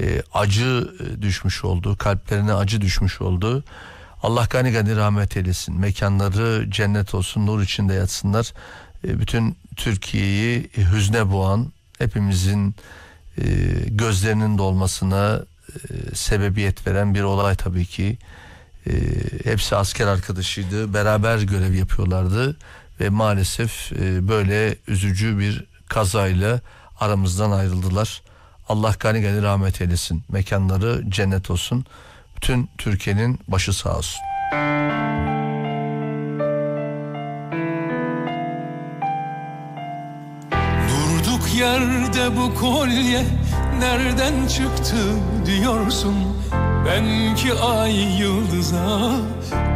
e, acı e, düşmüş oldu, kalplerine acı düşmüş oldu. Allah gani gani rahmet eylesin. Mekanları cennet olsun, nur içinde yatsınlar. E, bütün Türkiye'yi hüzne boğan, hepimizin e, gözlerinin dolmasına e, sebebiyet veren bir olay tabii ki. E, hepsi asker arkadaşıydı. Beraber görev yapıyorlardı ve maalesef e, böyle üzücü bir kazayla aramızdan ayrıldılar. Allah gani gani rahmet eylesin. Mekanları cennet olsun. Bütün Türkiye'nin başı sağ olsun. Durduk yerde bu kolye nereden çıktı diyorsun Ben ki ay yıldıza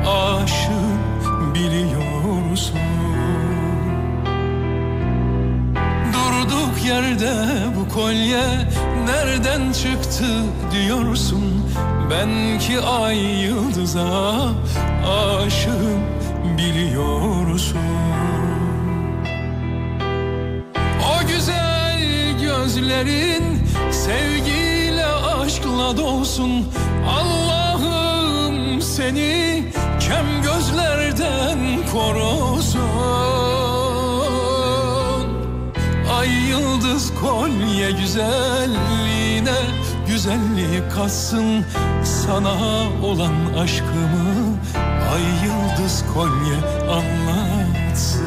aşığım biliyorsun Durduk yerde bu kolye nereden çıktı diyorsun? Ben ki ay yıldıza aşığım biliyorsun. O güzel gözlerin sevgiyle aşkla dolsun. Allah'ım seni kem gözlerden korusun Ay yıldız kolye güzelliğine güzellik katsın. Sana olan aşkımı ay yıldız kolye anlatsın.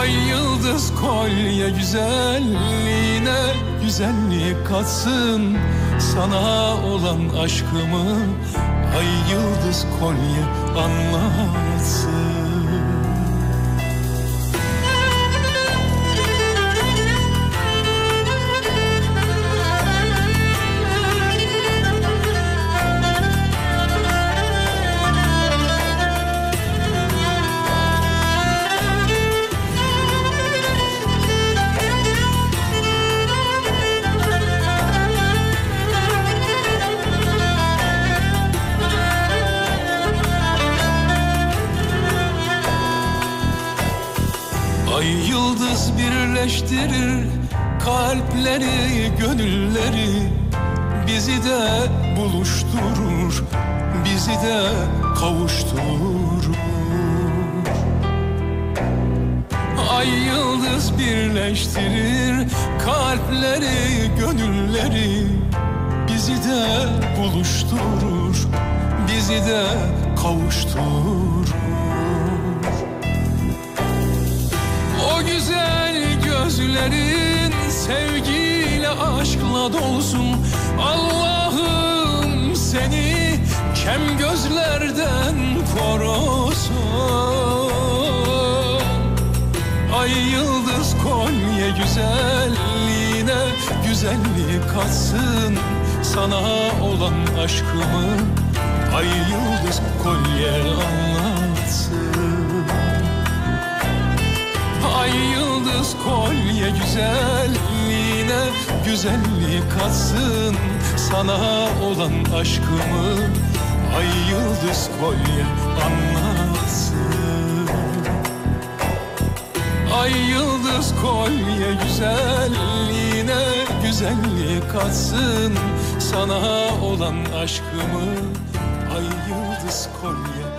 Ay yıldız kolye güzelliğine güzellik katsın. Sana olan aşkımı ay yıldız kolye anlatsın Bizi de buluşturur, bizi de kavuşturur. Ay yıldız birleştirir kalpleri, gönülleri. Bizi de buluşturur, bizi de kavuşturur. O güzel gözlerin sevgiyle aşkla dolsun. Allah'ım seni kem gözlerden korusun. Ay yıldız kolye güzelliğine güzellik katsın. Sana olan aşkımı ay yıldız kolye anlatsın. Ay yıldız kolye güzelliğine güzellik katsın. Sana olan aşkımı ay yıldız kolye anlatsın. Ay yıldız kolye güzelliğine güzellik katsın. Sana olan aşkımı ay yıldız kolye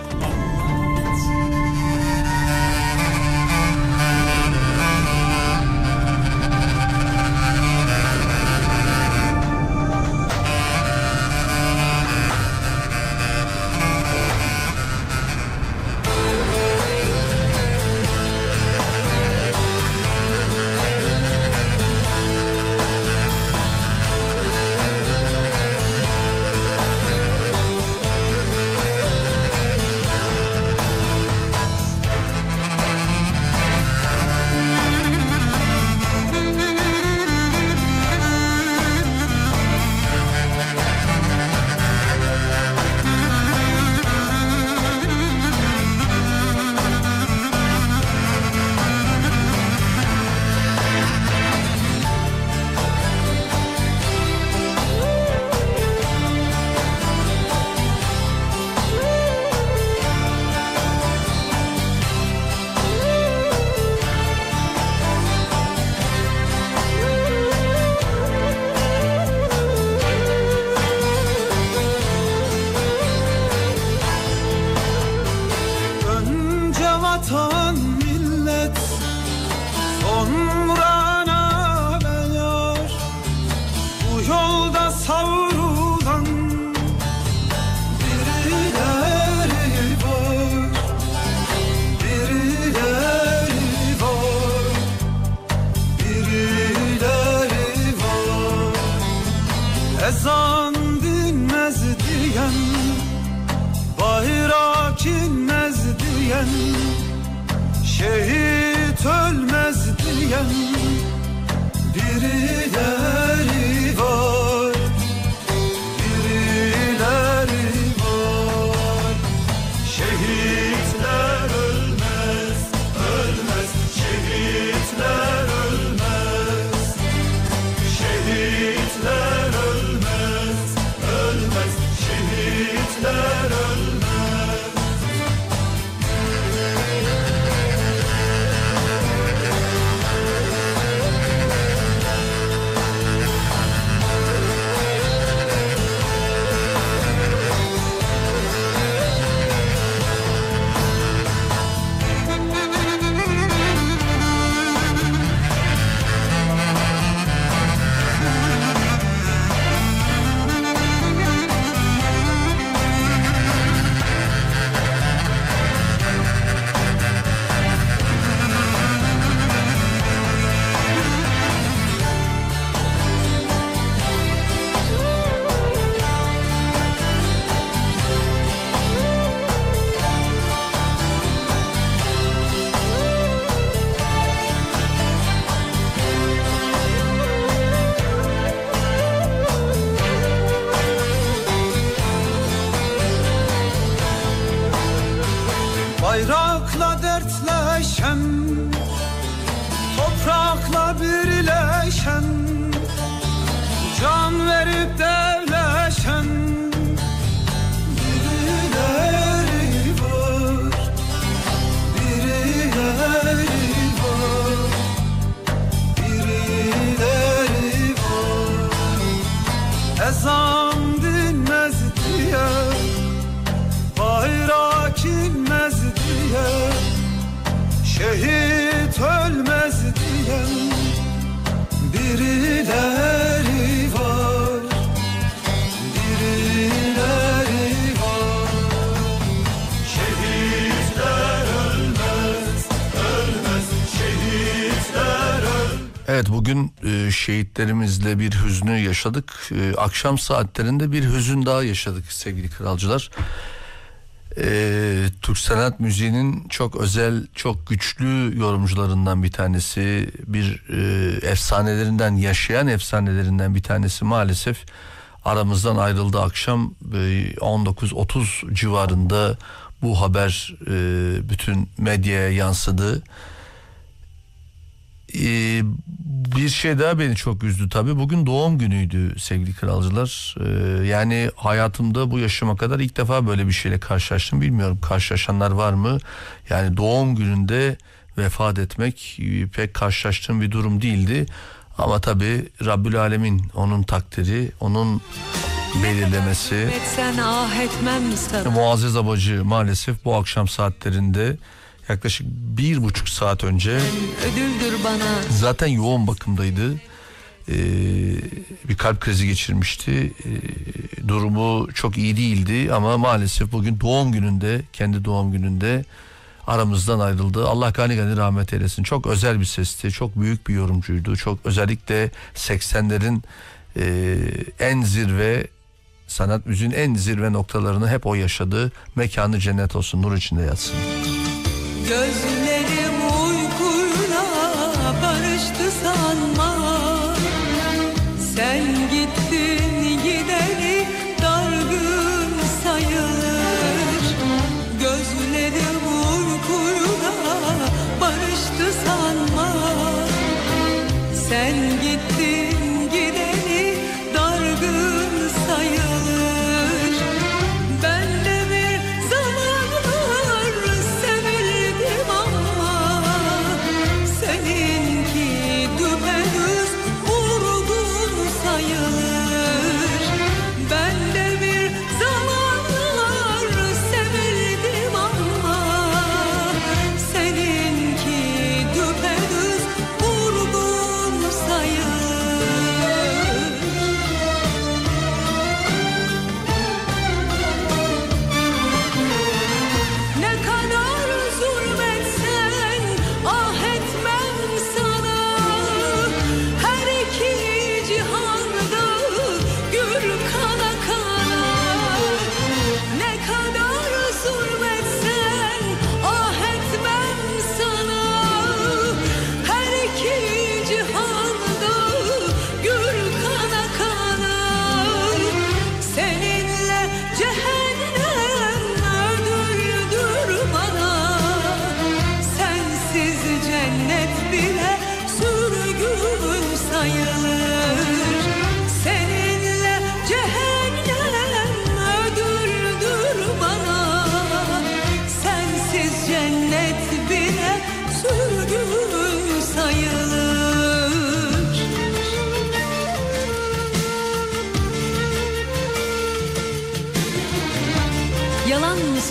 bugün e, şehitlerimizle bir hüznü yaşadık. E, akşam saatlerinde bir hüzün daha yaşadık sevgili kralcılar. E, Türk sanat müziğinin çok özel, çok güçlü yorumcularından bir tanesi, bir e, efsanelerinden, yaşayan efsanelerinden bir tanesi maalesef aramızdan ayrıldı akşam e, 19.30 civarında bu haber bütün medyaya yansıdı. Ee, bir şey daha beni çok üzdü tabii. Bugün doğum günüydü sevgili kralcılar. Ee, yani hayatımda bu yaşıma kadar ilk defa böyle bir şeyle karşılaştım. Bilmiyorum karşılaşanlar var mı? Yani doğum gününde vefat etmek e, pek karşılaştığım bir durum değildi. Ama tabii Rabbül Alemin onun takdiri, onun belirlemesi. Ah. Muazzez Abacı maalesef bu akşam saatlerinde yaklaşık bir buçuk saat önce Ödüldür bana. zaten yoğun bakımdaydı. Ee, bir kalp krizi geçirmişti. Ee, durumu çok iyi değildi ama maalesef bugün doğum gününde, kendi doğum gününde aramızdan ayrıldı. Allah gani gani rahmet eylesin. Çok özel bir sesti, çok büyük bir yorumcuydu. Çok özellikle 80'lerin e, en zirve sanat müziğin en zirve noktalarını hep o yaşadı. Mekanı cennet olsun, nur içinde yatsın. Gözlerim uykuyla barıştı sanma.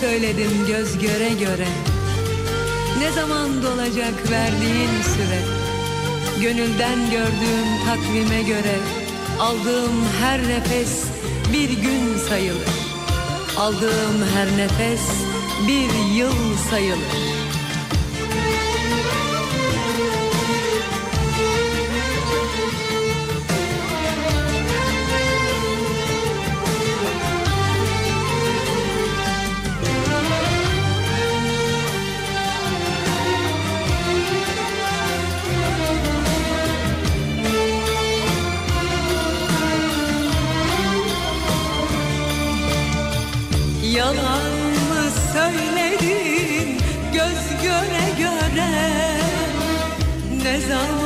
Söyledim göz göre göre. Ne zaman dolacak verdiğin süre? Gönülden gördüğüm takvime göre Aldığım her nefes bir gün sayılır. Aldığım her nefes bir yıl sayılır Ne zaman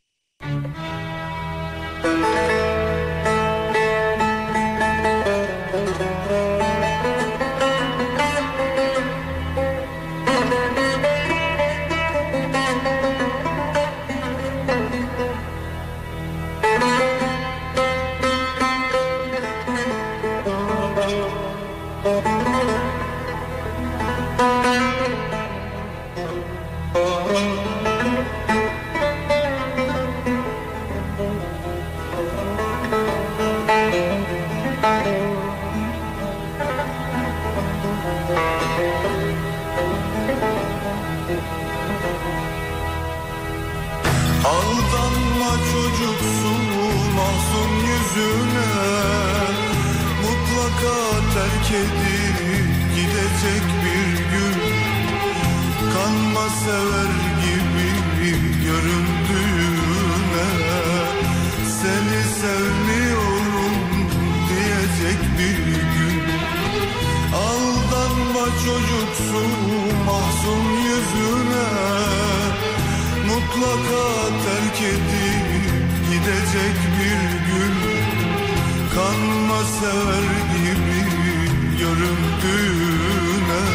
Yüzüne Mutlaka terk edip gidecek bir gün. Kanma sever gibi göründüğüne Seni sevmiyorum diyecek bir gün. Aldanma çocuksu mahzun yüzüne Mutlaka terk edip gidecek Sever gibi göründüğüne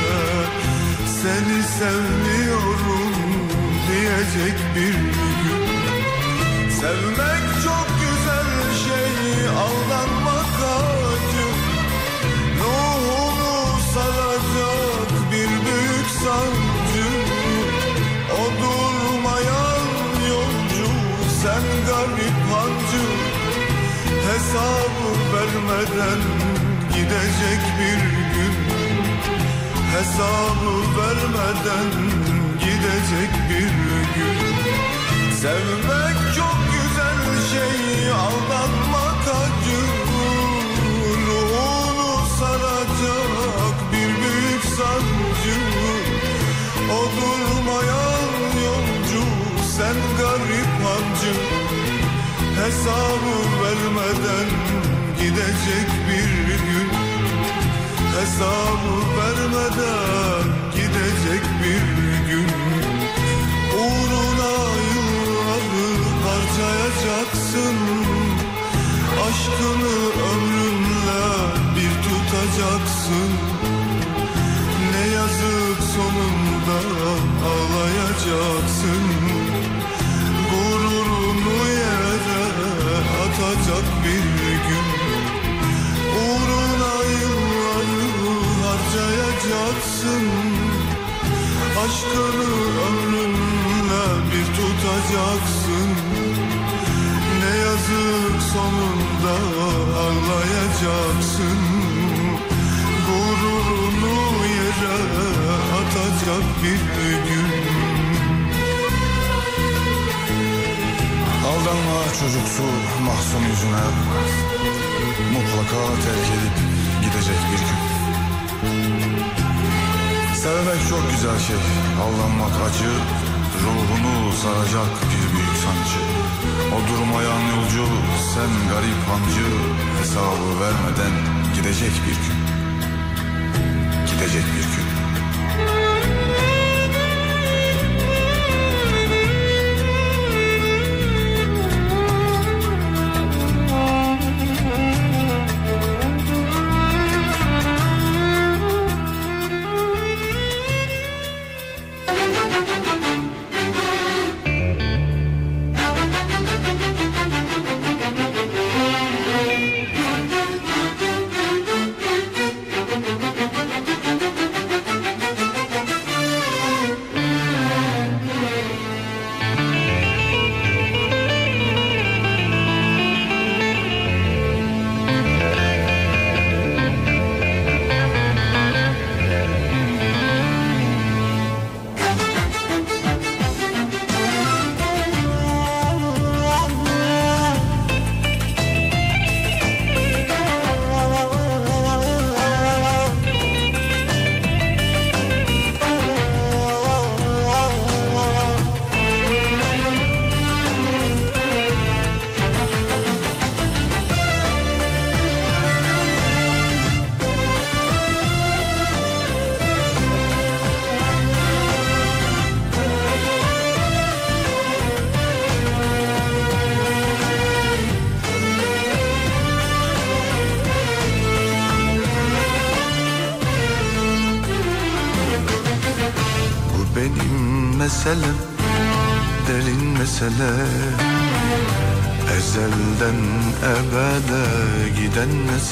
Seni sevmiyorum diyecek bir gün. Sevmek çok güzel şey aldanmak acı. Ruhunu saracak bir büyük sancı. O durmayan yolcu sen garip Hesabı vermeden gidecek bir gün. Hesabı vermeden gidecek bir gün. Sevmek çok güzel şey aldanmak Hesabı vermeden gidecek bir gün. Hesabı vermeden gidecek bir gün. Uğruna yılları harcayacaksın. Aşkını ömrünle bir tutacaksın. Ne yazık sonunda ağlayacaksın harcayacaksın Aşkını ömrünle bir tutacaksın. Ne yazık sonunda ağlayacaksın. Gururunu yere atacak bir gün. Aldanma çocuksu mahzun yüzüne. Mutlaka terk edip gidecek bir gün Sevmek çok güzel şey. Aldanmak acı Ruhunu saracak bir büyük sancı. O durmayan yolcu sen garip hancı Hesabı vermeden gidecek bir gün. Gidecek bir gün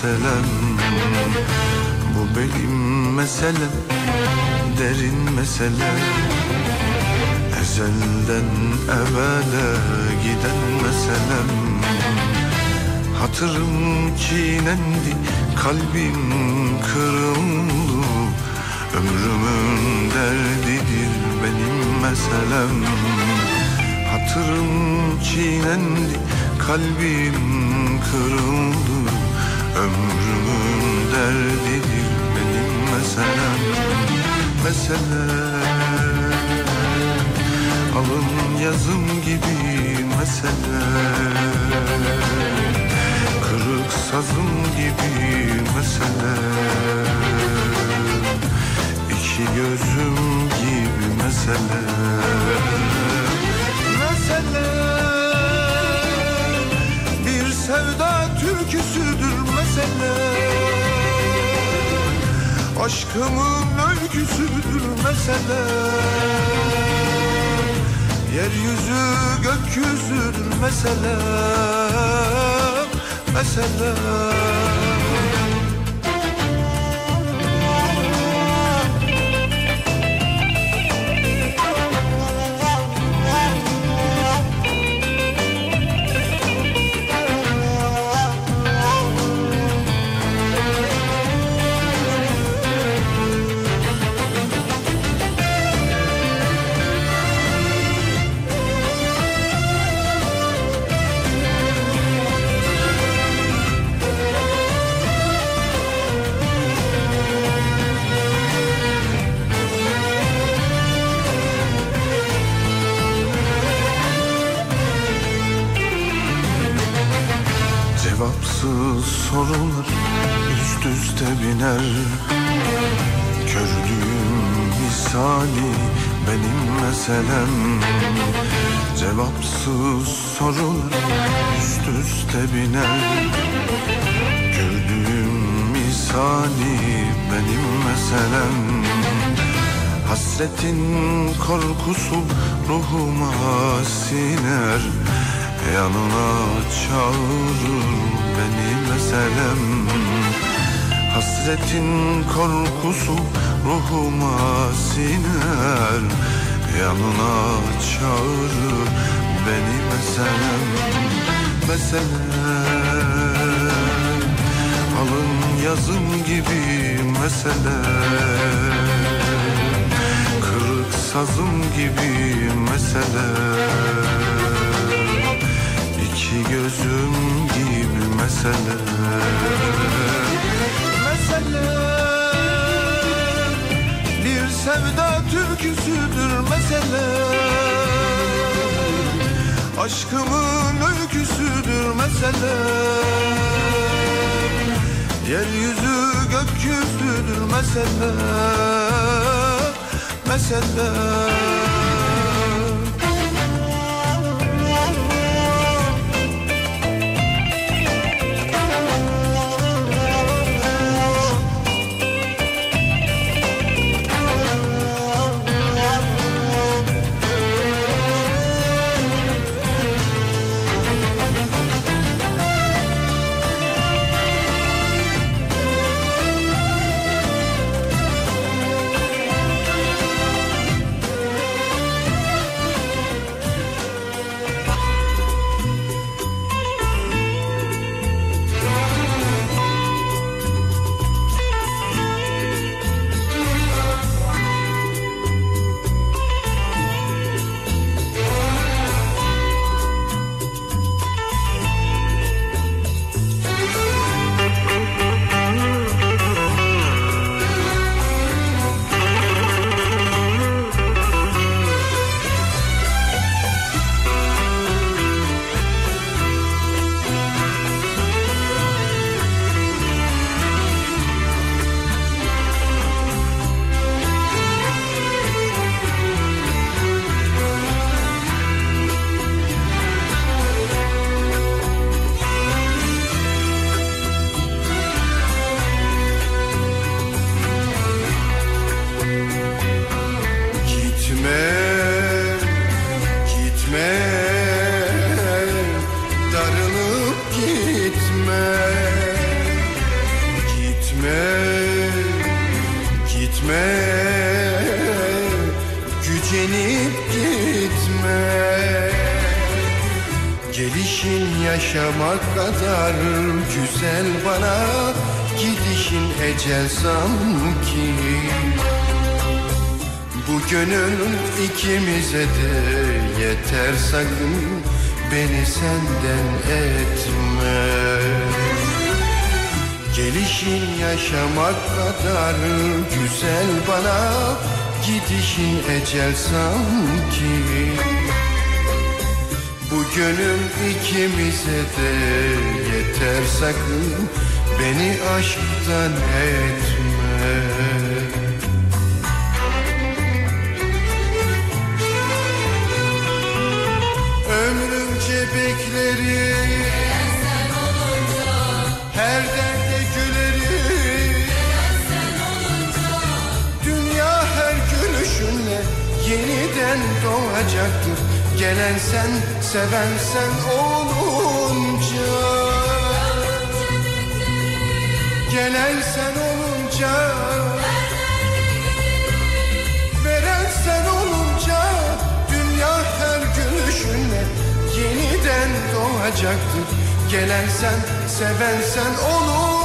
meselem Bu benim meselem Derin mesele. Ezelden ebede giden meselem. Hatırım çiğnendi, kalbim kırıldı. Ömrümün derdidir benim meselem. Hatırım çiğnendi, kalbim kırıldı Ömrümün derdidir benim meselem Meselem Alın yazım gibi mesele. Kırık sazım gibi mesele. İki gözüm gibi mesele. Mesele. Bir sevda türküsüdür mesele Aşkımın öyküsüdür mesele Yeryüzü gökyüzüdür mesele Mesele korkusu ruhuma siner. Yanına çağırır beni meselem. Hasretin korkusu ruhuma siner. Yanına çağırır beni meselem. Meselem. Alın yazım gibi mesele. Kırık sazım gibi mesele. İki gözüm gibi mesele. Mesele Bir sevda türküsüdür mesele. Aşkımın öyküsüdür mesele. Yeryüzü gökyüzüdür mesele Mesele senden etme. Gelişin yaşamak kadar güzel bana Gidişin ecel sanki. Bu gönül ikimize de yeter sakın Beni aşktan etme doğacaktır Gelen sen, seven sen olunca. Gelen sen olunca. Veren sen olunca. Dünya her gülüşünle Yeniden doğacaktır. Gelen sen, seven sen olunca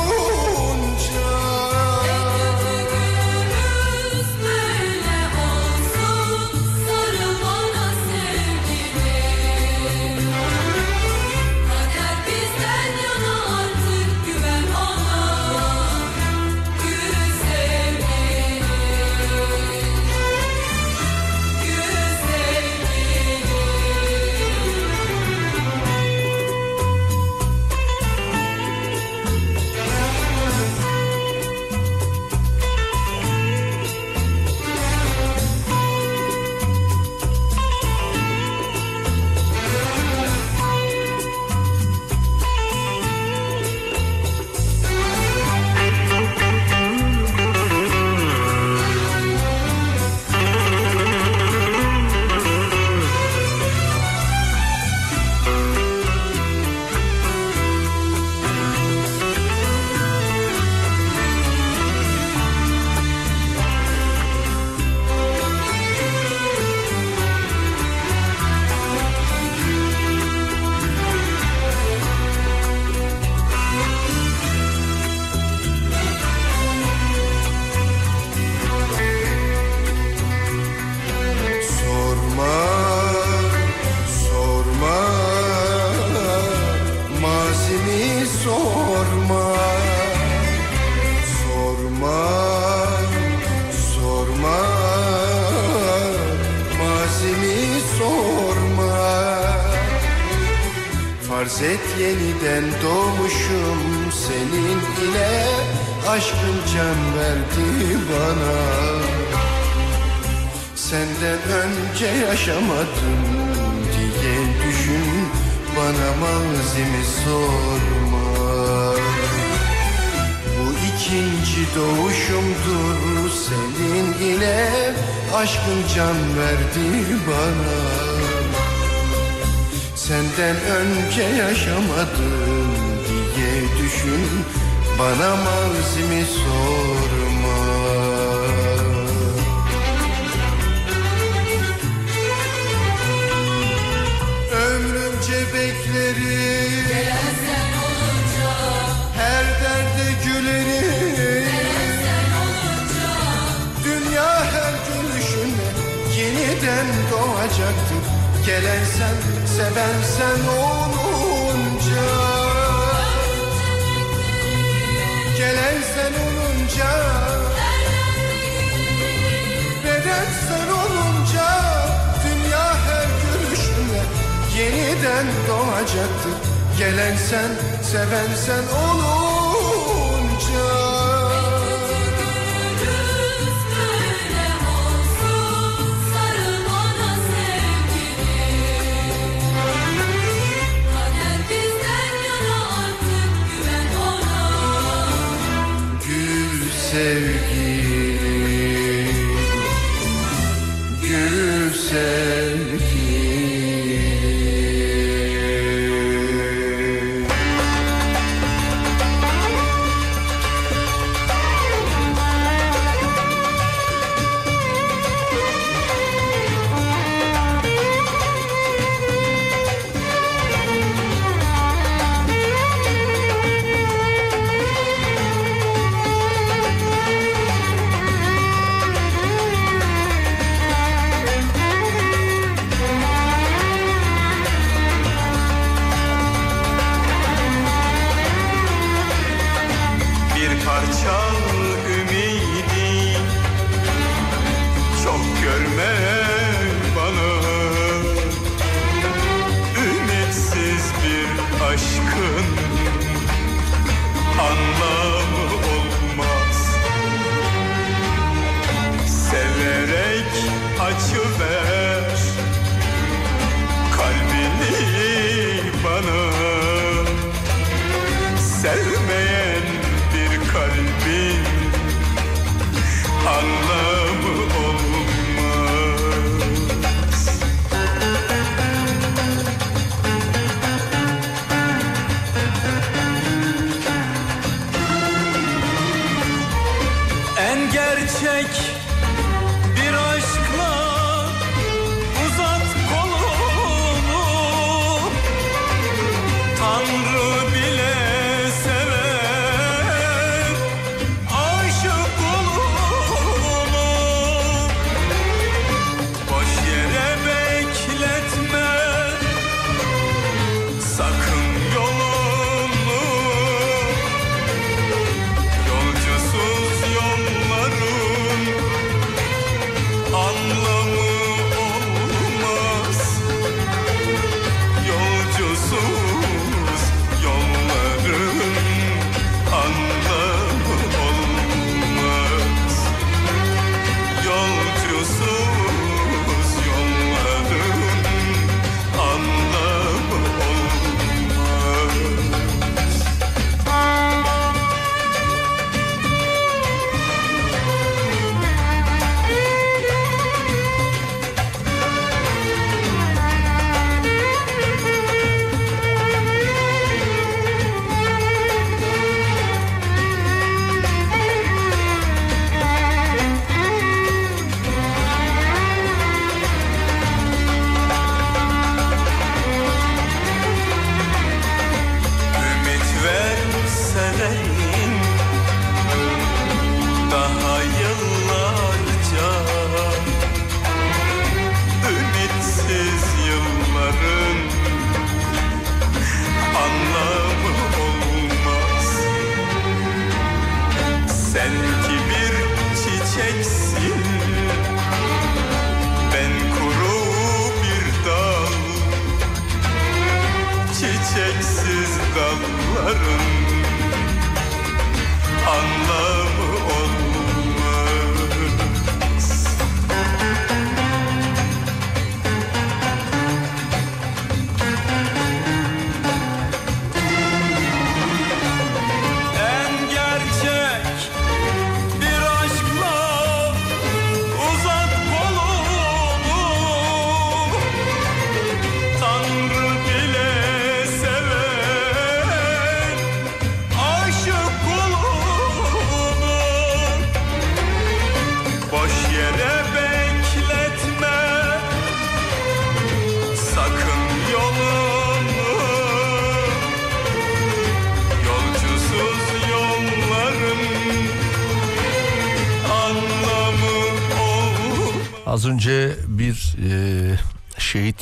bir parça ümidi. Çok görme bana. Ümitsiz bir aşkın anlamı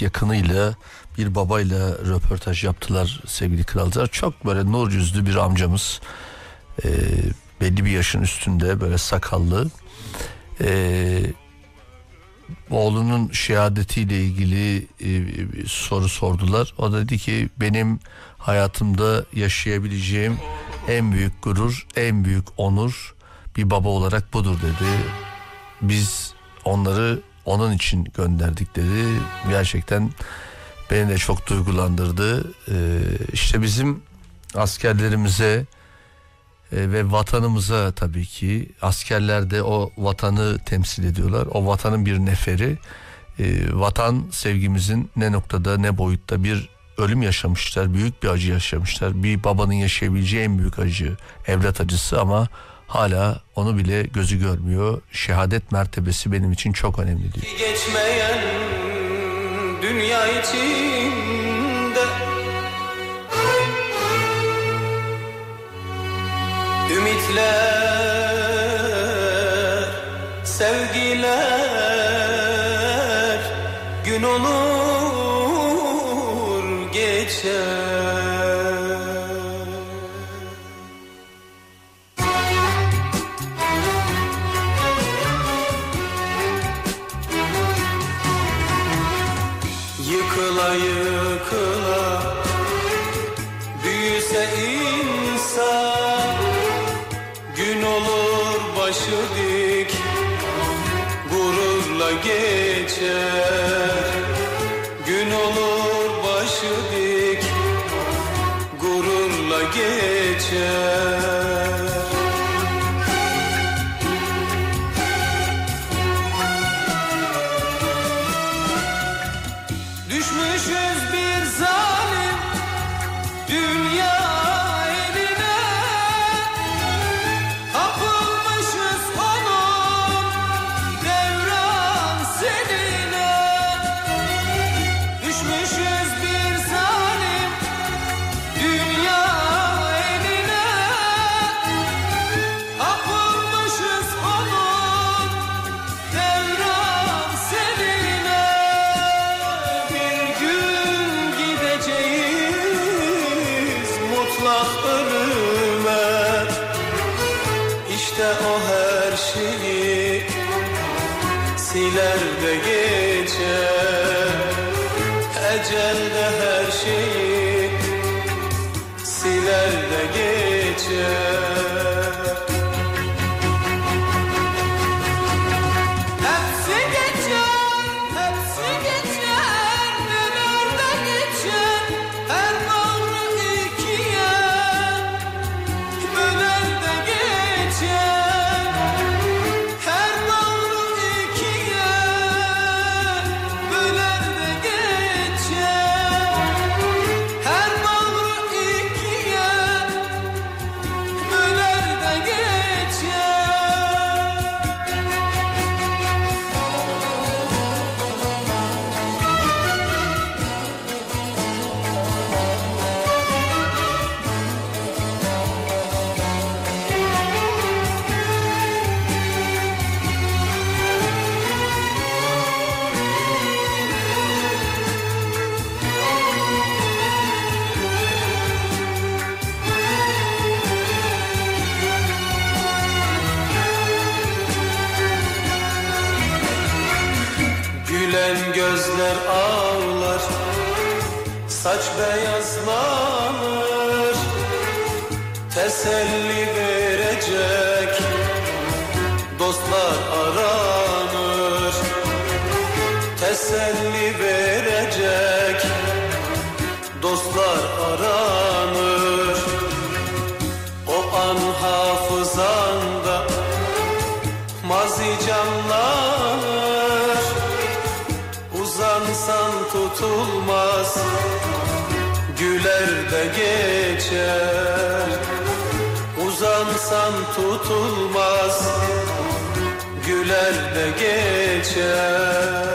yakınıyla bir babayla röportaj yaptılar sevgili kralcılar. Çok böyle nur yüzlü bir amcamız. E, belli bir yaşın üstünde böyle sakallı. E, oğlunun şehadetiyle ilgili e, bir soru sordular. O dedi ki benim hayatımda yaşayabileceğim en büyük gurur, en büyük onur bir baba olarak budur dedi. Biz onları onun için gönderdik dedi. Gerçekten beni de çok duygulandırdı. Ee, işte bizim askerlerimize e, ve vatanımıza tabii ki askerler de o vatanı temsil ediyorlar. O vatanın bir neferi. Ee, vatan sevgimizin ne noktada ne boyutta bir ölüm yaşamışlar. Büyük bir acı yaşamışlar. Bir babanın yaşayabileceği en büyük acı evlat acısı ama hala onu bile gözü görmüyor. Şehadet mertebesi benim için çok önemli diyor. geçmeyen dünya içinde Ümitler, sevgiler gün olur geçer gözler ağlar Saç beyazlanır. Teselli uzansan tutulmaz güler de geçer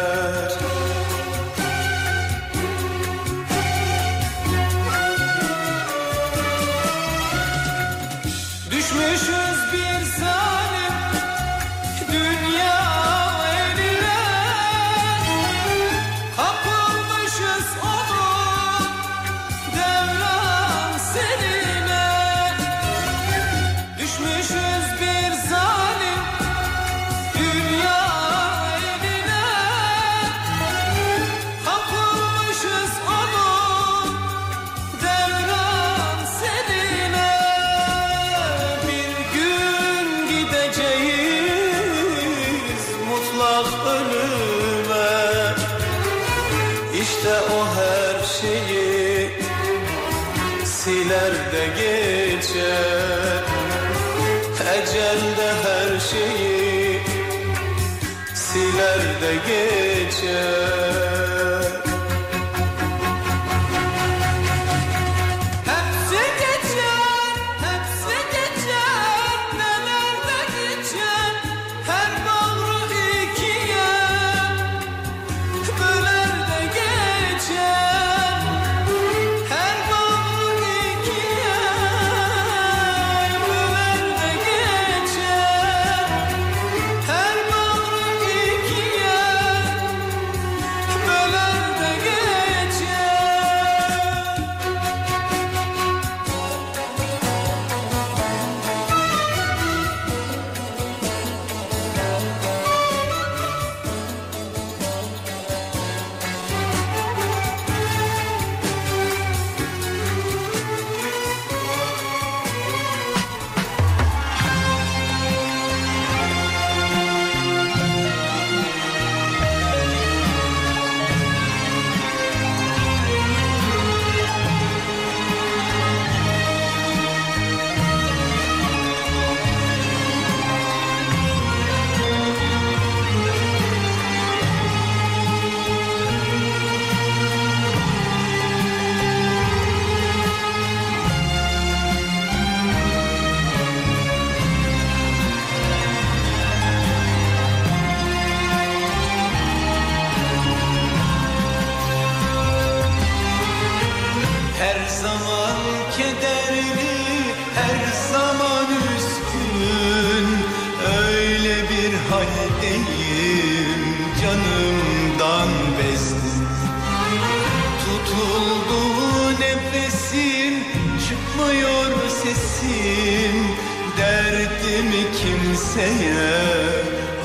Derdimi kimseye?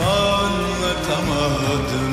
Anlatamadım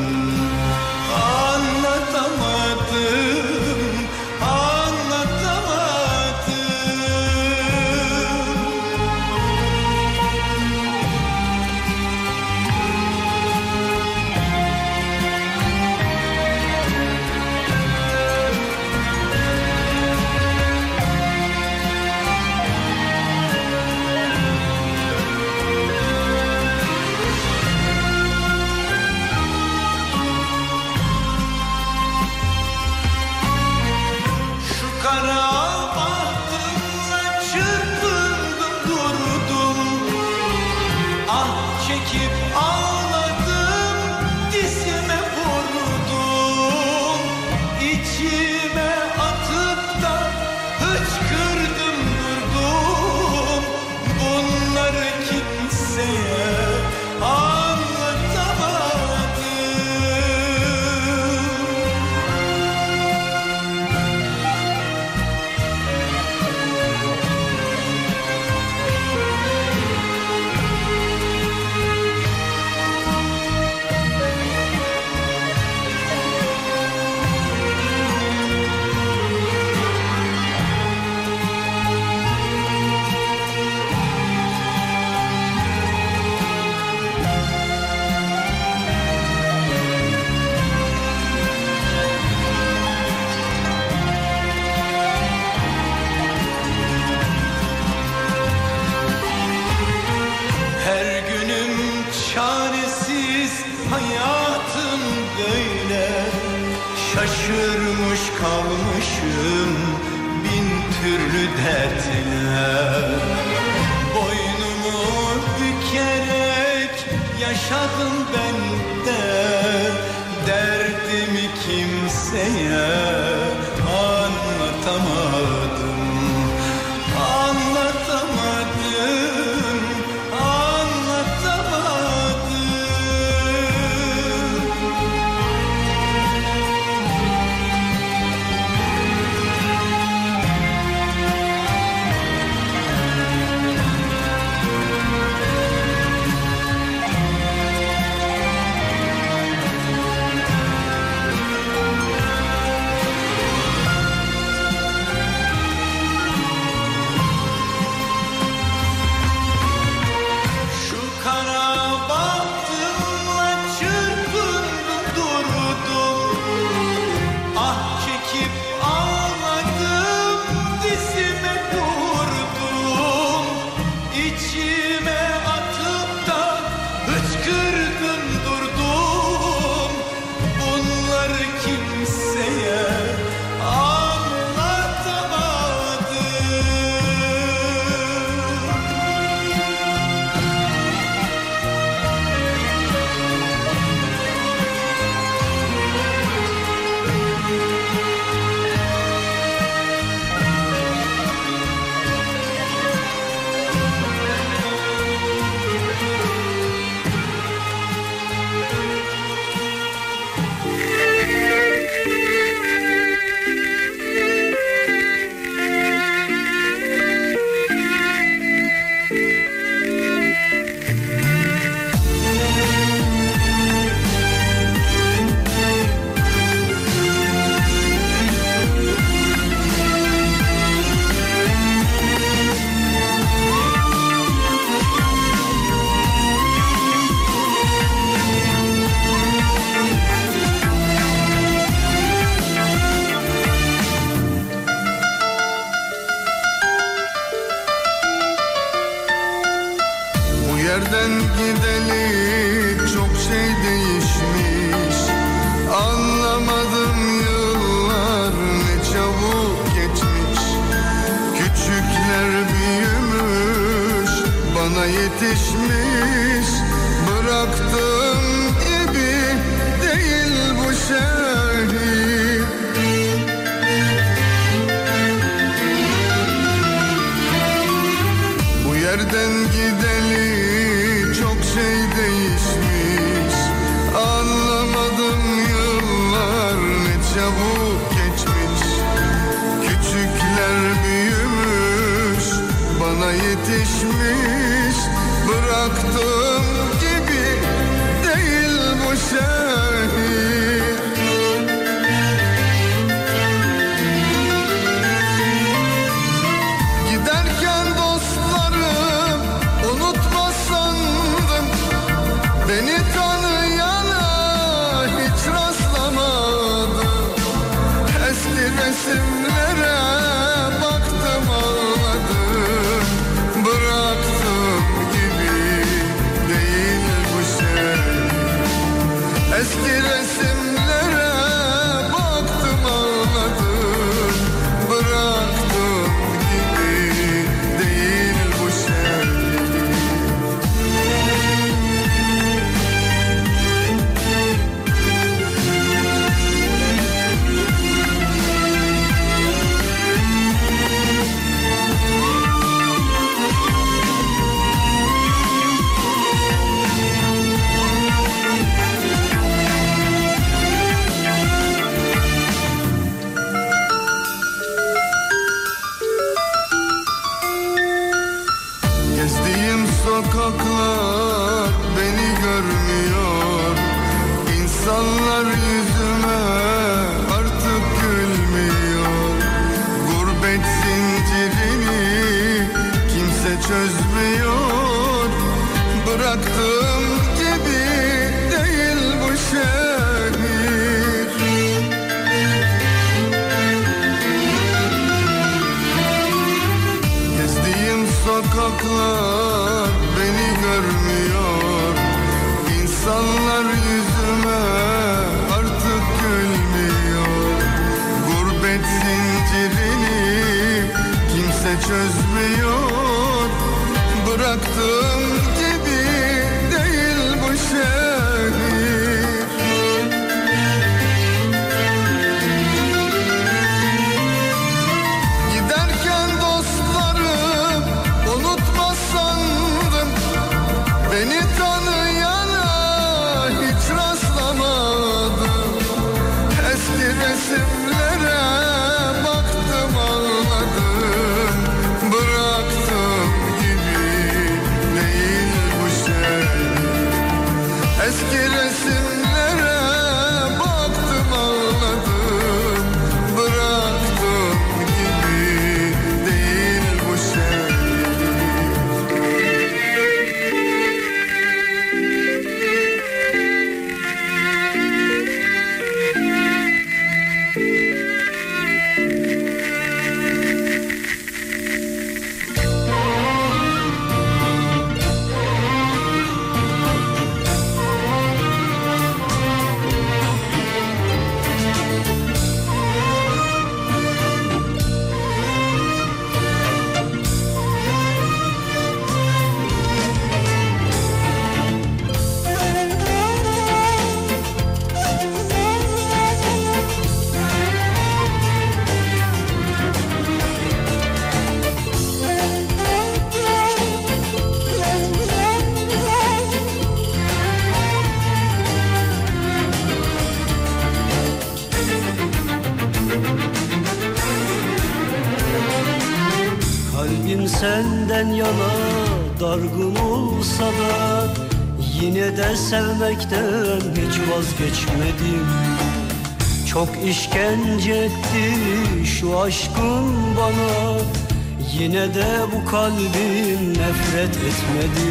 kalbim nefret etmedi.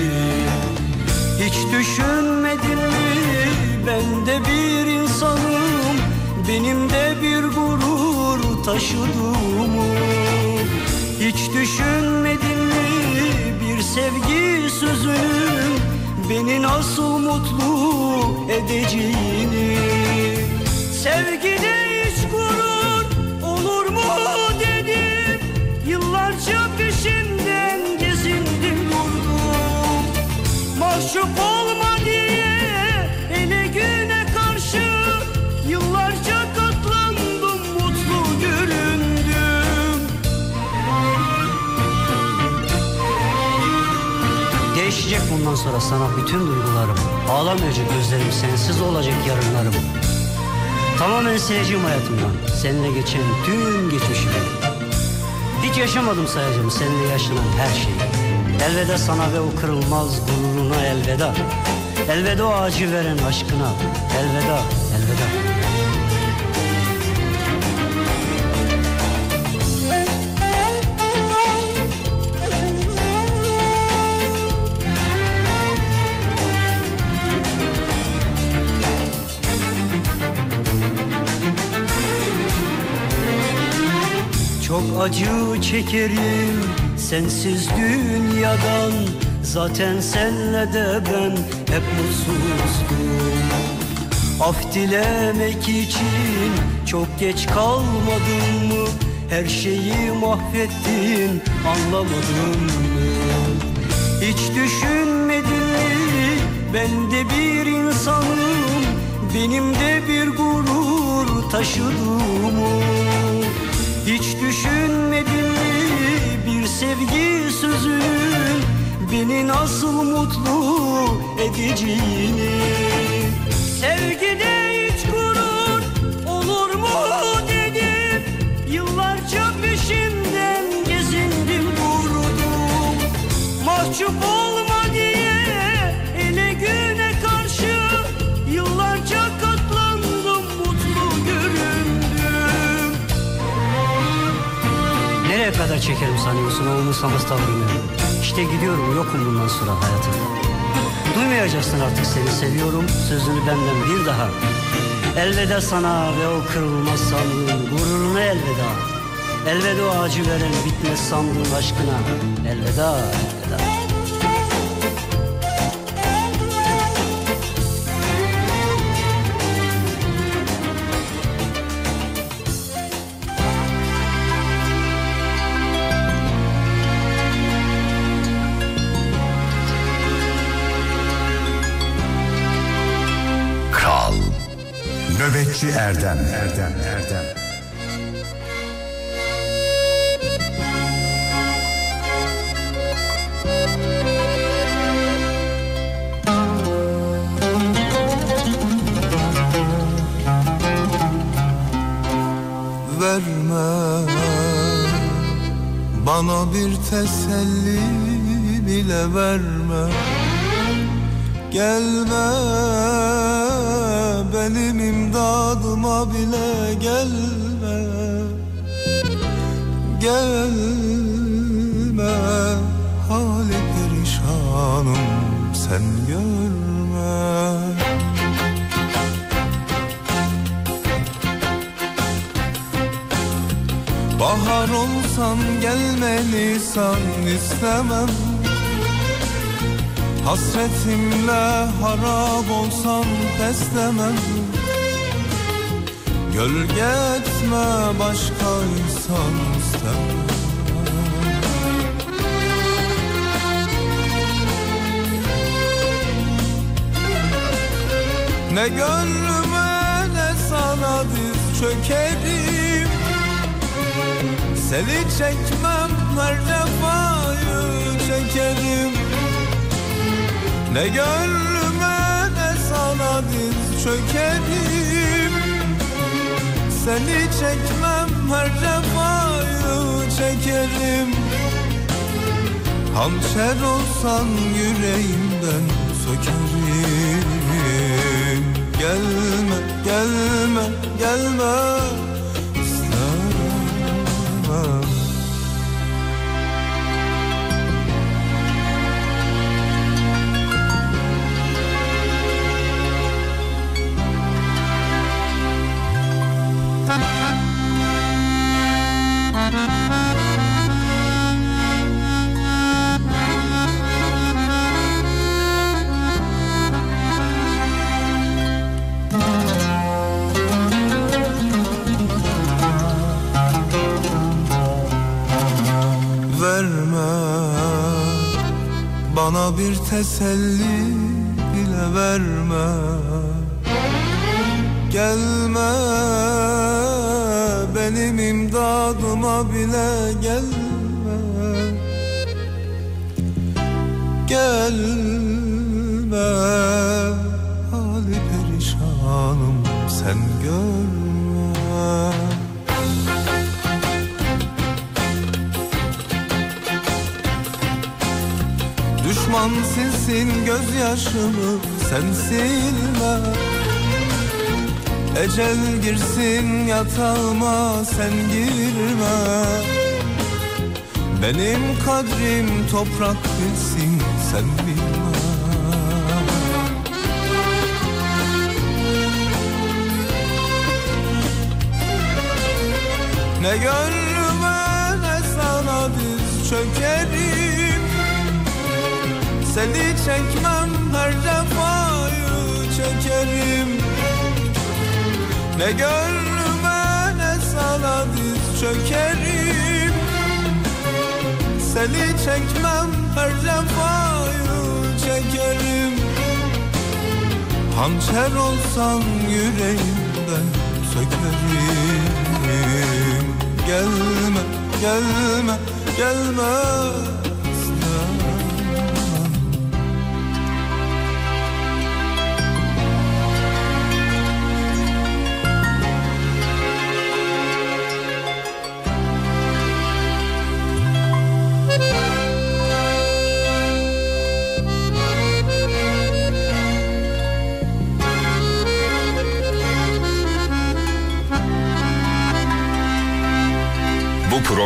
Hiç düşünmedin mi? Ben de bir insanım. Benim de bir gurur taşıdığımı Hiç düşünmedin mi? Bir sevgi sözünün Beni nasıl mutlu edeceğini. Sevgide bundan sonra sana bütün duygularım Ağlamayacak gözlerim sensiz olacak yarınlarım. Tamamen sileceğim hayatımdan. Seninle geçen tüm geçmişimi Hiç yaşamadım sayacağım seninle yaşanan her şeyi. Elveda sana ve o kırılmaz gururuna elveda. Elveda o acı veren aşkına Elveda, acı çekerim sensiz dünyadan. Zaten senle de ben hep mutsuzdum Af dilemek için çok geç kalmadın mı? Her şeyi mahvettin anlamadın mı? Hiç düşünmedin mi? Ben de bir insanım. Benim de bir gurur taşıdığımı Hiç düşünmedin mi bir sevgi sözünün Beni nasıl mutlu edeceğini? Sevgide hiç gurur olur mu dedim. Yıllarca peşinden gezindim durdum Mahcup olma kadar çekerim sanıyorsun o umursamaz tavrını. İşte gidiyorum yokum bundan sonra hayatımda Duymayacaksın artık seni seviyorum. Sözünü benden bir daha. Elveda sana ve o kırılmaz sandığın gururuna elveda. Elveda o acı veren bitmez sandığın aşkına. Elveda, Nöbetçi Erdem Erdem Erdem. Verme. Bana bir teselli bile verme. Gelme benim imdadıma bile gelme. Gelme hali perişanım sen görme. Bahar olsam gelmeni san istemem. Hasretimle harap olsam pes demem Gölge etme başka insan istemem. Ne gönlüme ne sana diz çökerim. Seni çekmem her cefayı çekerim. Ne gönlüme ne sana diz çökerim Seni çekmem her cefayı çekerim. Hançer olsan yüreğimden sökerim. Gelme, gelme, gelme teselli gözyaşımı sen silme. Ecel girsin yatağıma sen girme. Benim kadrim toprak bilsin sen bilme. Ne gönlüme ne sana diz çökerim Seni çekmem her cefayı çekerim. Ne gönlüme ne sana diz çökerim. Seni çekmem her cefayı çekerim. Hançer olsan yüreğimden sökerim. Gelme, gelme, gelme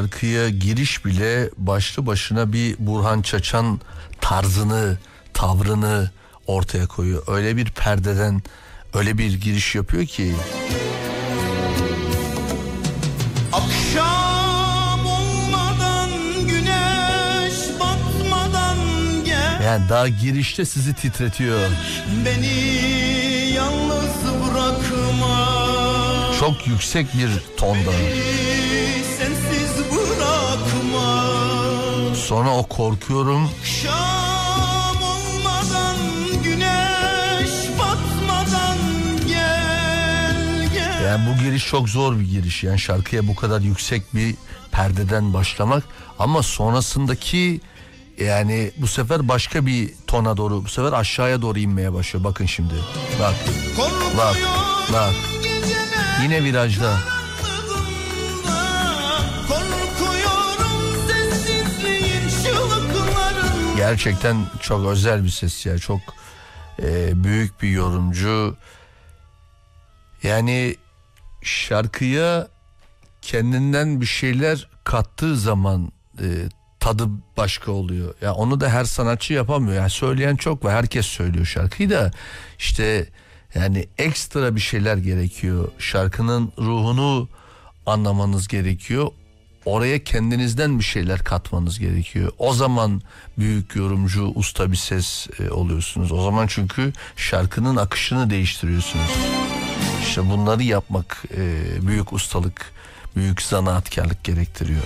Şarkıya giriş bile başlı başına bir Burhan Çaçan tarzını, tavrını ortaya koyuyor. Öyle bir perdeden öyle bir giriş yapıyor ki Akşam olmadan güneş batmadan gel yani daha girişte sizi titretiyor. Beni yalnız bırakma Çok yüksek bir tonda. Beni Sonra o korkuyorum Akşam olmadan güneş batmadan gel gel Yani bu giriş çok zor bir giriş. Yani şarkıya bu kadar yüksek bir perdeden başlamak ama sonrasındaki yani bu sefer başka bir tona doğru bu sefer aşağıya doğru inmeye başlıyor. Bakın şimdi. Bak. Bak. Bak. Yine virajda. gerçekten çok özel bir ses ya çok e, büyük bir yorumcu yani şarkıya kendinden bir şeyler kattığı zaman e, tadı başka oluyor. Ya yani onu da her sanatçı yapamıyor. Yani söyleyen çok var. Herkes söylüyor şarkıyı da işte yani ekstra bir şeyler gerekiyor. Şarkının ruhunu anlamanız gerekiyor. Oraya kendinizden bir şeyler katmanız gerekiyor. O zaman büyük yorumcu, usta bir ses e, oluyorsunuz. O zaman çünkü şarkının akışını değiştiriyorsunuz. İşte bunları yapmak e, büyük ustalık, büyük zanaatkarlık gerektiriyor.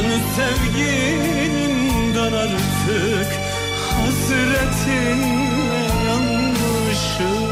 Sen sevgilimden artık hasretinle yanmışım.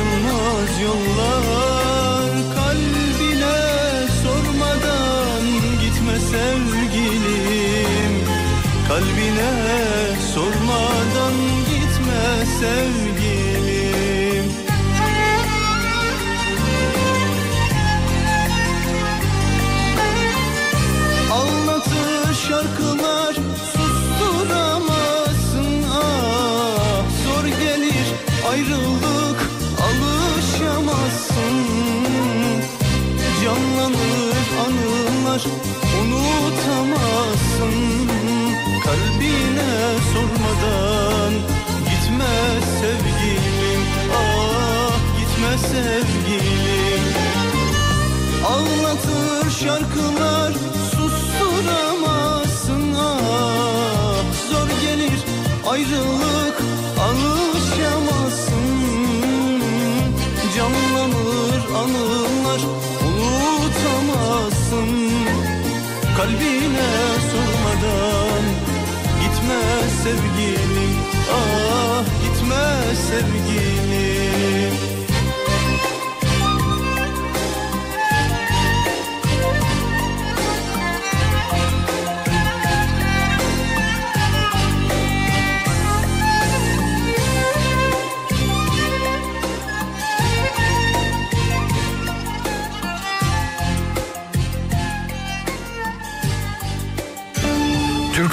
Aşılmaz yollar Kalbine sormadan gitme sevgilim. Kalbine sormadan gitme sevgilim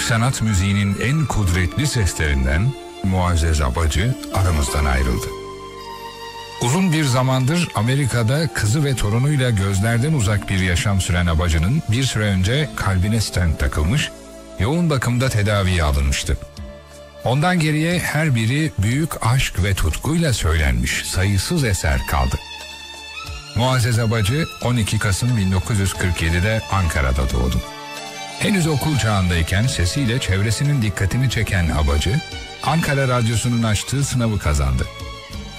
sanat müziğinin en kudretli seslerinden Muazzez Abacı aramızdan ayrıldı. Uzun bir zamandır Amerika'da kızı ve torunuyla gözlerden uzak bir yaşam süren Abacı'nın bir süre önce kalbine stent takılmış, yoğun bakımda tedaviye alınmıştı. Ondan geriye her biri büyük aşk ve tutkuyla söylenmiş sayısız eser kaldı. Muazzez Abacı 12 Kasım 1947'de Ankara'da doğdu. Henüz okul çağındayken sesiyle çevresinin dikkatini çeken Abacı, Ankara Radyosu'nun açtığı sınavı kazandı.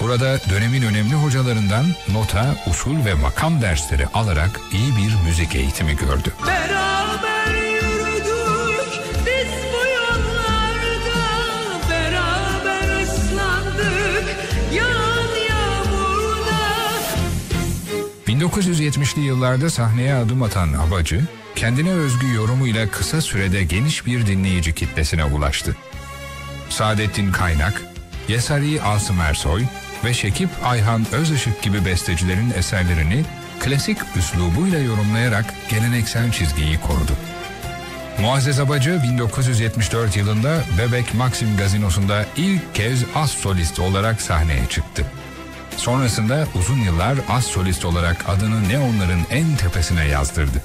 Burada dönemin önemli hocalarından nota, usul ve makam dersleri alarak iyi bir müzik eğitimi gördü. Beraber yürüdük biz bu yollarda Beraber ıslandık yağan yağmurda 1970'li yıllarda sahneye adım atan Abacı, kendine özgü yorumuyla kısa sürede geniş bir dinleyici kitlesine ulaştı. Saadettin Kaynak, Yesari Asım Ersoy ve Şekip Ayhan Özışık gibi bestecilerin eserlerini klasik üslubuyla yorumlayarak geleneksel çizgiyi korudu. Muazzez Abacı 1974 yılında Bebek Maxim Gazinosu'nda ilk kez as solist olarak sahneye çıktı. Sonrasında uzun yıllar as solist olarak adını neonların en tepesine yazdırdı.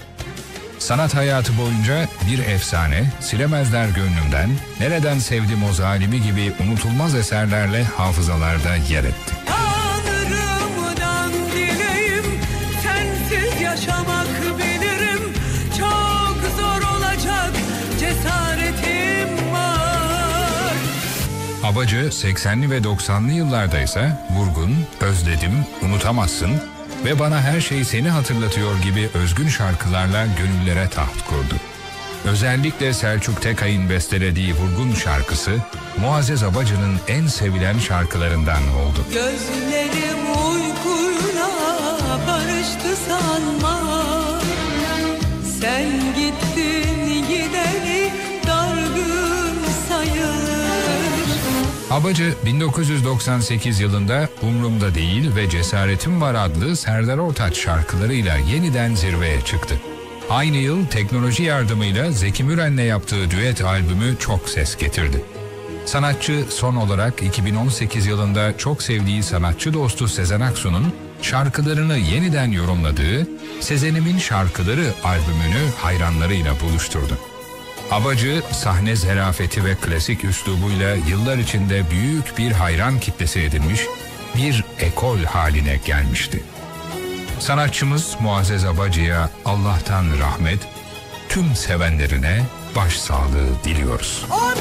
Sanat hayatı boyunca bir efsane, silemezler gönlümden, nereden sevdim o zalimi gibi unutulmaz eserlerle hafızalarda yer etti. Tanrımdan dileğim sensiz yaşamak bilirim çok zor olacak cesaretim var. Abacı 80'li ve 90'lı yıllarda ise Vurgun, Özledim, Unutamazsın ve Bana Her Şey Seni Hatırlatıyor gibi özgün şarkılarla gönüllere taht kurdu. Özellikle Selçuk Tekay'ın bestelediği Vurgun şarkısı Muazzez Abacı'nın en sevilen şarkılarından oldu. Gözlerim uykuyla barıştı sanma Sen Abacı 1998 yılında Umrumda Değil ve Cesaretim Var adlı Serdar Ortaç şarkılarıyla yeniden zirveye çıktı. Aynı yıl teknoloji yardımıyla Zeki Müren'le yaptığı düet albümü çok ses getirdi. Sanatçı son olarak 2018 yılında çok sevdiği sanatçı dostu Sezen Aksu'nun şarkılarını yeniden yorumladığı Sezen'imin Şarkıları albümünü hayranlarıyla buluşturdu. Abacı sahne zerafeti ve klasik üslubuyla yıllar içinde büyük bir hayran kitlesi edinmiş, bir ekol haline gelmişti. Sanatçımız Muazzez Abacı'ya Allah'tan rahmet, tüm sevenlerine başsağlığı diliyoruz. O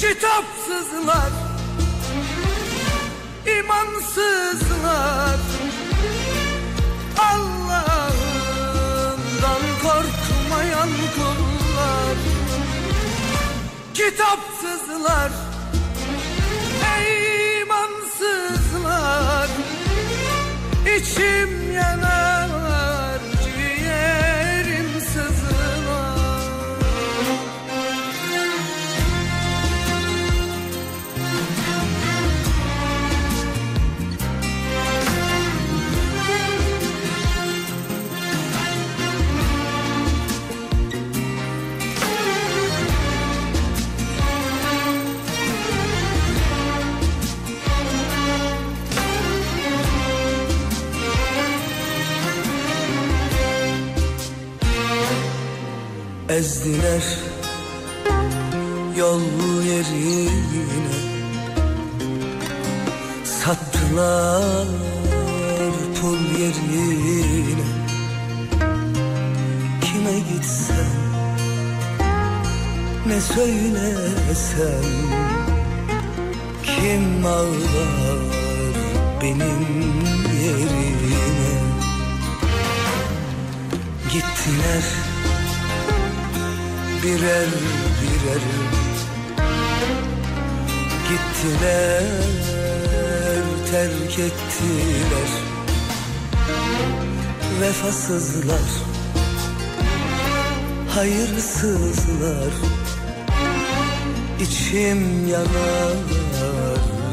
Kitapsızlar imansızlar. Allah'ından korkmayan kullar. Kitapsızlar imansızlar. İçim yanar Ezdiler yol yerine. Sattılar pul yerine. Kime gitsem ne söylesem? Kim ağlar benim yerime? Gittiler birer birer Gittiler terk ettiler. Vefasızlar Hayırsızlar İçim yanar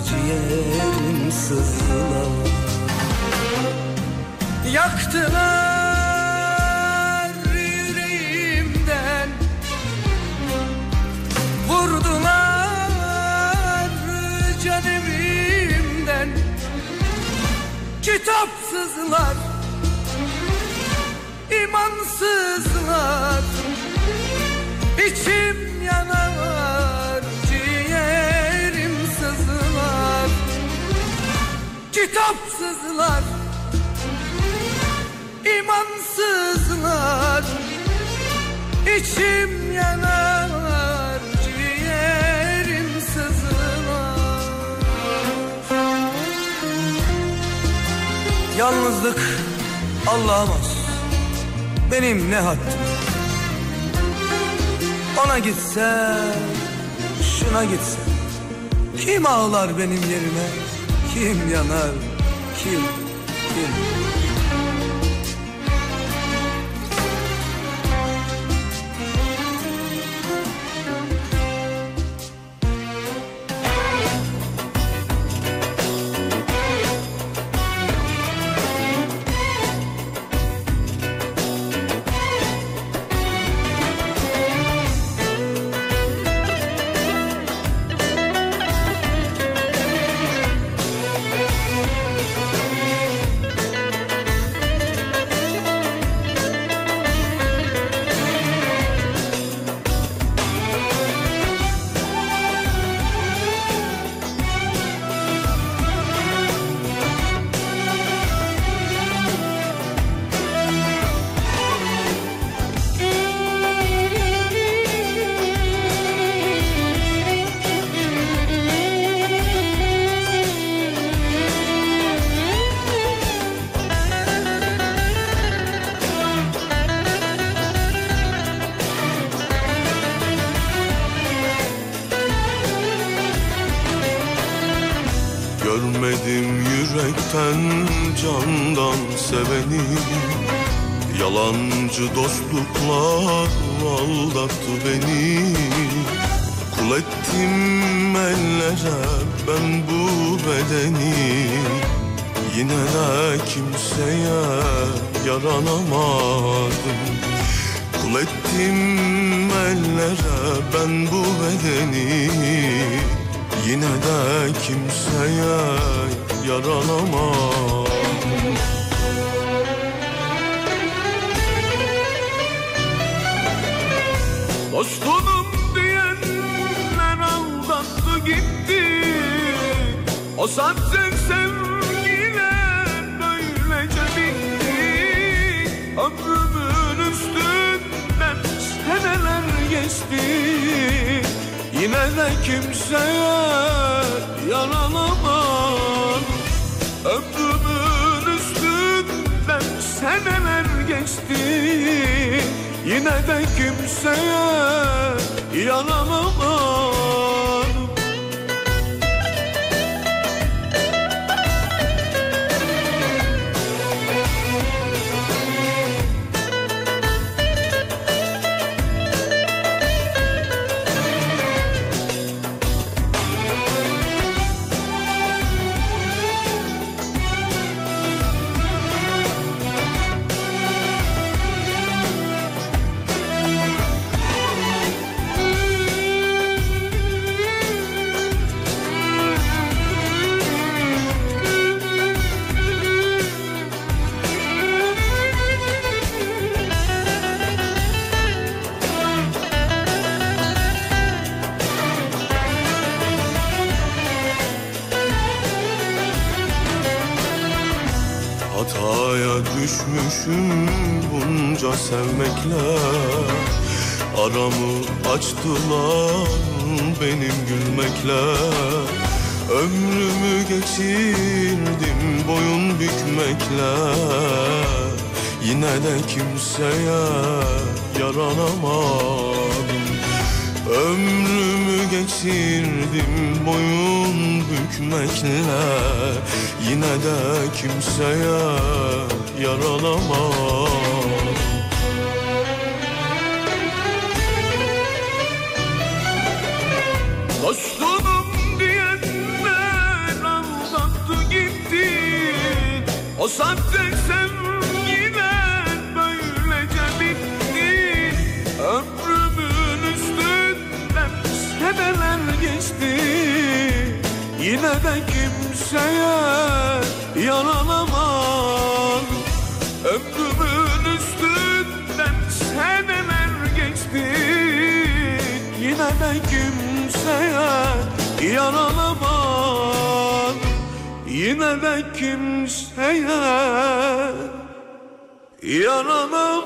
ciğerim sızlar. Yaktılar Kitapsızlar imansızlar İçim yanar ciğerim sızlar. Kitapsızlar imansızlar İçim Yalnızlık Allah'a mahsus Benim ne haddim Ona gitse Şuna gitse Kim ağlar benim yerime? Kim yanar Kim Yalancı dostluklar aldattı beni. Kul ettim ellere ben bu bedeni. Yine de kimseye yaranamadım. Kul ettim ellere ben bu bedeni. Yine de kimseye yaranamadım Dostunum diyenler aldattı gitti. O sahte sevgiyle böylece bitti. Ömrümün üstünden seneler geçti. Yine de kimseye yaranamam Ömrümün üstünden seneler geçti Yine de kimseye yanamam bükmekle Yine de kimseye yaranamadım Dostunum diyenler aldattı gitti. O sahte de kimseye yaranamam Ömrümün üstünden seneler geçti Yine de kimseye yaranamam Yine de kimseye yaranamam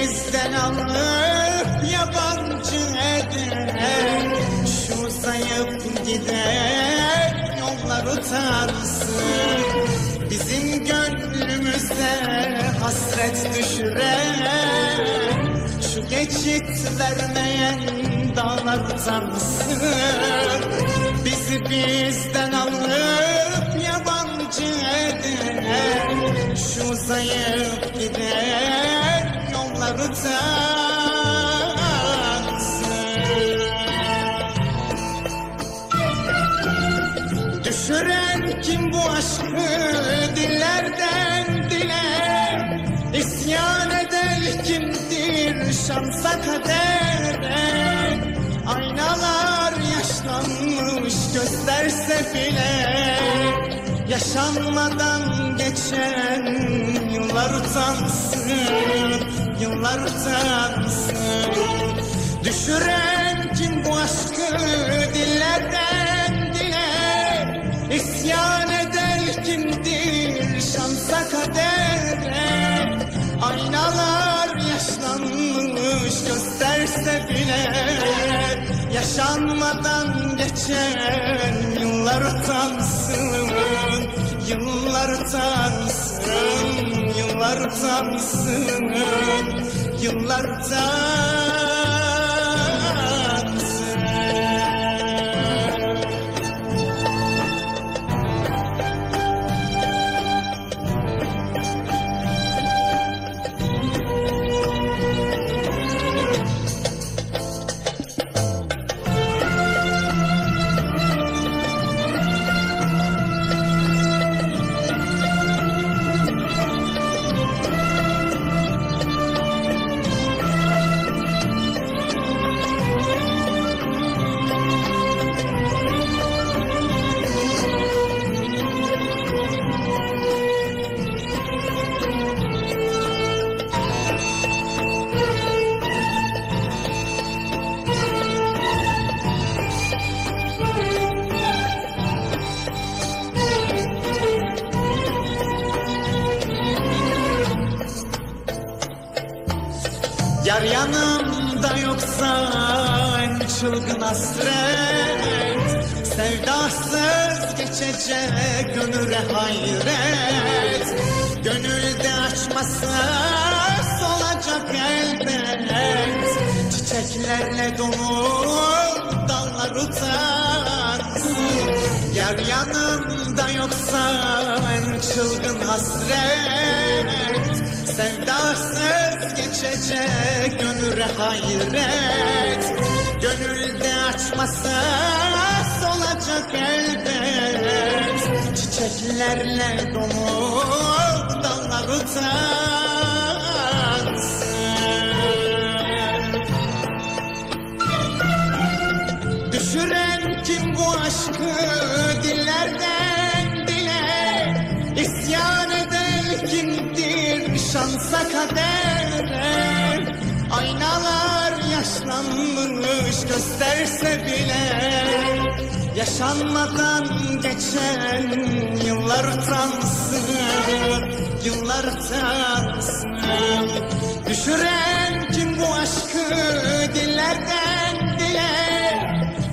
bizden alıp yabancı eden Şu zayıf giden yollar utansın. Bizim gönlümüze hasret düşüren şu geçit vermeyen dağlar utansın. Bizi bizden alıp yabancı eden Şu zayıf giden Düşüren kim bu aşkı dillerden dile? İsyan eder kimdir şansa Aynalar yaşlanmış gösterse bile Yaşanmadan geçen yıllar utansın Yıllar utansın Düşüren kim bu aşkı dillerden dile İsyan eder kimdir şansa kadere Aynalar yaşlanmış gösterse bile Yaşanmadan geçen yıllar utansın Yıllar utansın, yıllar utansın Yıllar utansın çılgın hasret Sevdasız geçecek ömüre hayret. Gönülde açması solacak elbet. Çiçeklerle dolu dallar utansın Yar yanımda yoksa en çılgın hasret. Sevdasız geçecek ömüre hayret Gönülde açması solacak elbet Çiçeklerle dolu dallar utansın. Düşüren kim bu aşkı dillerden dile? Şansa kadere yaşlanmış gösterse bile Yaşanmadan geçen yıllar utansın Yıllar utansın Düşüren kim bu aşkı dillerden dile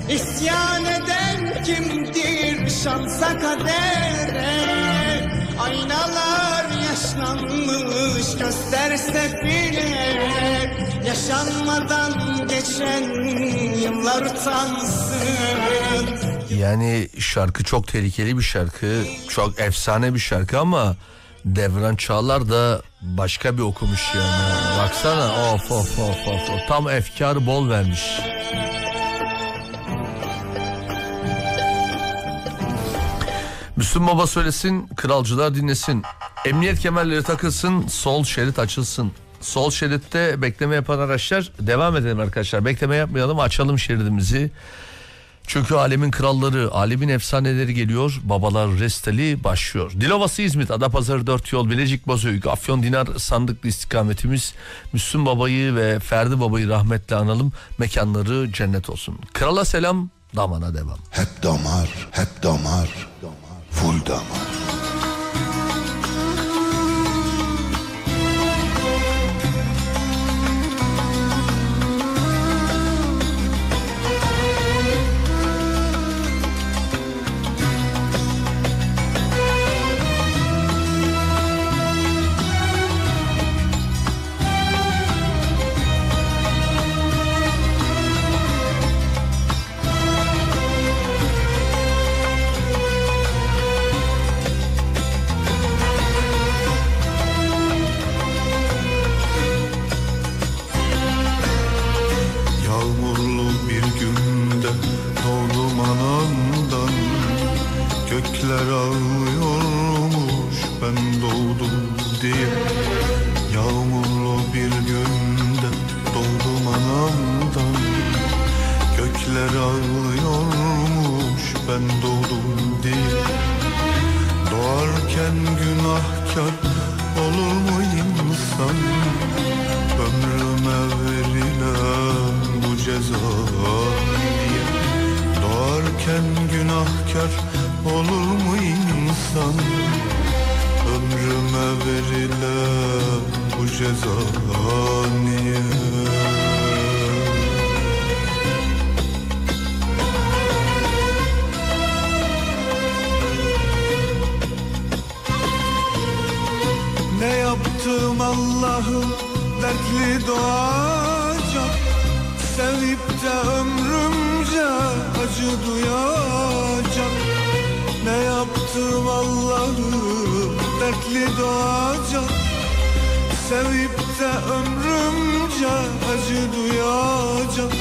İsyan eden kimdir şansa kadere? Aynalar yaşlanmış gösterse bile Yaşanmadan geçen yıllar utansın Yani şarkı çok tehlikeli bir şarkı, çok efsane bir şarkı ama Devran Çağlar da başka bir okumuş yani. Baksana of of of of. of. Tam efkarı bol vermiş. Müslüm Baba söylesin, kralcılar dinlesin. Emniyet kemerleri takılsın, sol şerit açılsın. Sol şeritte bekleme yapan araçlar devam edelim arkadaşlar. Bekleme yapmayalım, açalım şeridimizi. Çünkü alemin kralları, alemin efsaneleri geliyor. Babalar restali başlıyor. Dilovası İzmit, Adapazarı 4 yol, Bilecik Bozüyük, Afyon Dinar sandıklı istikametimiz. Müslüm Baba'yı ve Ferdi Baba'yı rahmetle analım. Mekanları cennet olsun. Krala selam, damana devam. Hep damar, hep damar, full damar. Yağmurlu dertli doğacak Sevip de ömrümce acı duyacak. Ne yaptım Allah'ım dertli doğacak Sevip de ömrümce acı duyacak.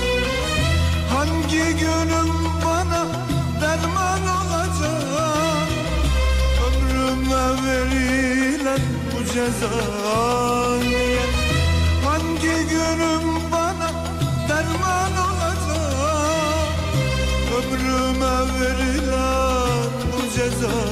Hangi günüm bana derman olacak? Ömrüme verilen bu ceza Günüm bana derman olacak. Ömrüme verilen bu ceza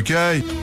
OK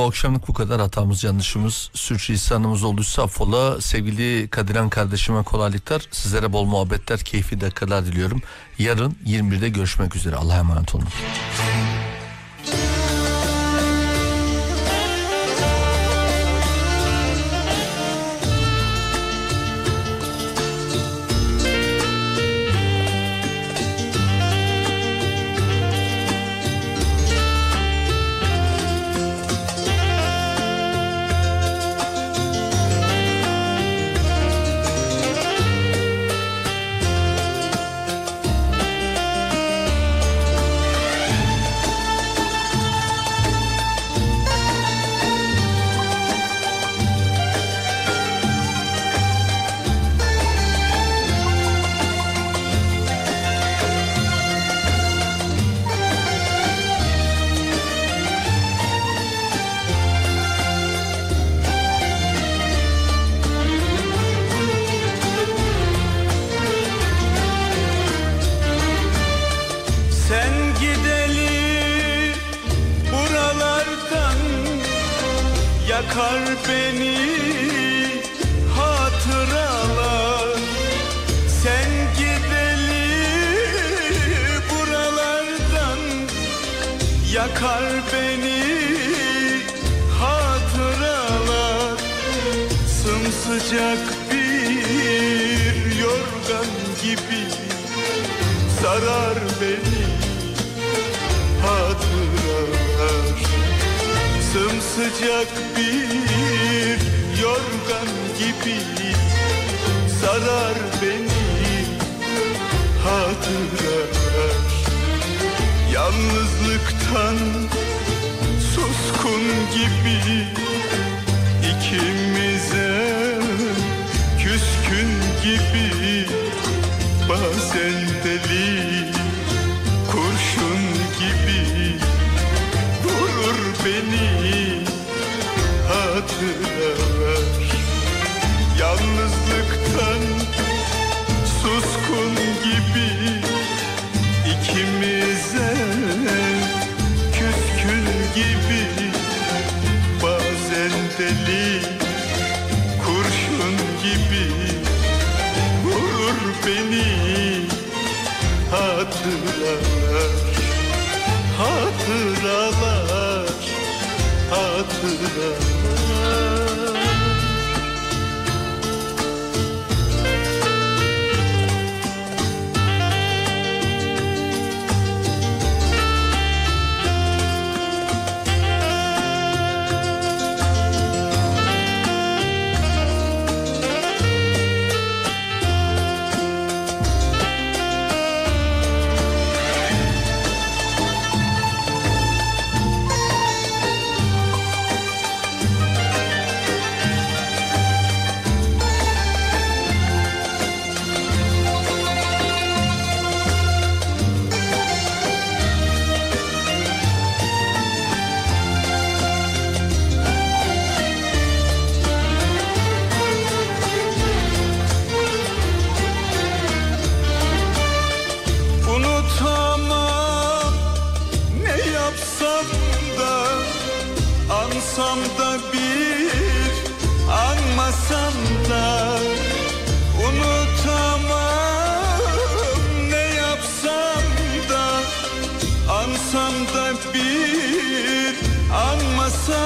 bu akşamlık bu kadar hatamız yanlışımız. Sürçülisanımız olduysa affola. Sevgili Kadiran kardeşime kolaylıklar. Sizlere bol muhabbetler keyifli dakikalar diliyorum. Yarın 21'de görüşmek üzere. Allah'a emanet olun.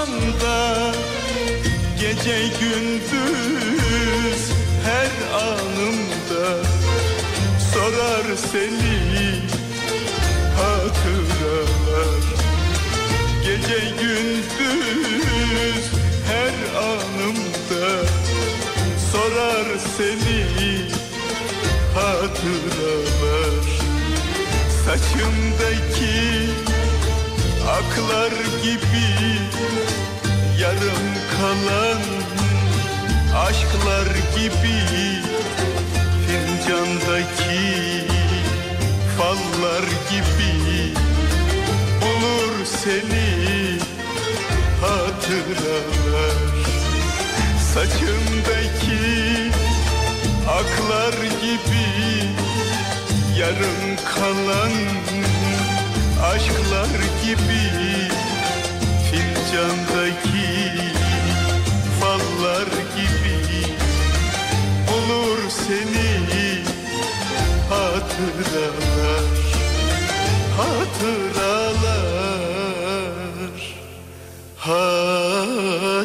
Anmasam da Gece gündüz her anımda sorar seni hatıralar. Gece gündüz her anımda sorar seni hatıralar. Saçımdaki aklar gibi yarım kalan aşklar gibi Fincandaki fallar gibi Bulur seni hatıralar. Saçımdaki aklar gibi Yarım kalan aşklar gibi Fincandaki fallar gibi Bulur seni hatıralar Hatıralar Hatıralar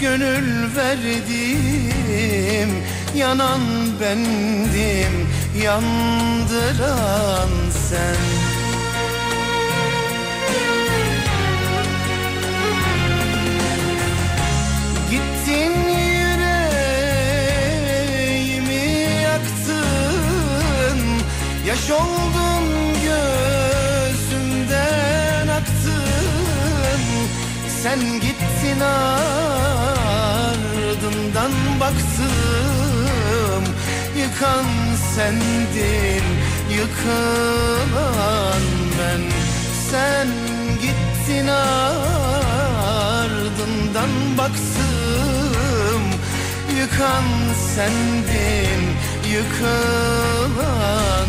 gönül verdim Yanan bendim yandıran sen. Yaş oldun gözümden aktın. Sen gittin ardından baktım Yıkan sendin yıkılan ben. Sen gittin ardından baktım Yıkan sendin yıkılan